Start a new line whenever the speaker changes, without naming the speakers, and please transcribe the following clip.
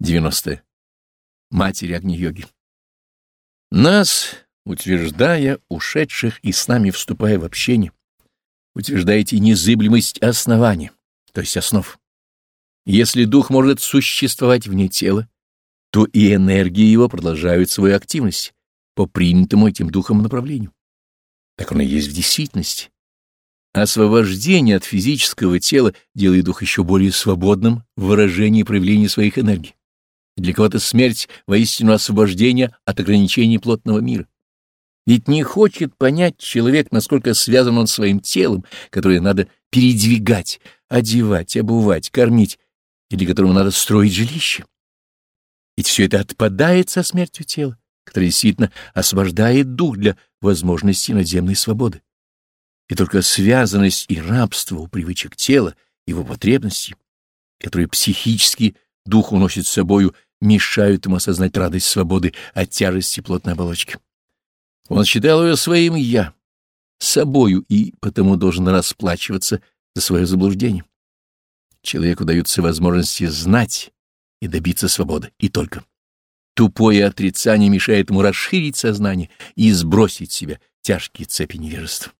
90. Матери Агни-йоги. Нас, утверждая ушедших и с нами вступая в общение, утверждаете незыблемость основания, то есть основ. Если дух может существовать вне тела, то и энергии его продолжают свою активность по принятому этим духом направлению. Так оно и есть в действительности. Освобождение от физического тела делает дух еще более свободным в выражении и проявлении своих энергий. Для кого-то смерть воистину освобождение от ограничений плотного мира. Ведь не хочет понять человек, насколько связан он своим телом, которое надо передвигать, одевать, обувать, кормить, и для которого надо строить жилище. Ведь все это отпадает со смертью тела, которое действительно освобождает дух для возможности надземной свободы и только связанность и рабство у привычек тела, его потребностей, которые психически дух уносит с собою, мешают ему осознать радость свободы от тяжести плотной оболочки. Он считал ее своим «я», собою, и потому должен расплачиваться за свое заблуждение. Человеку даются возможности знать и добиться свободы, и только. Тупое отрицание мешает ему расширить сознание и сбросить с себя тяжкие цепи невежества.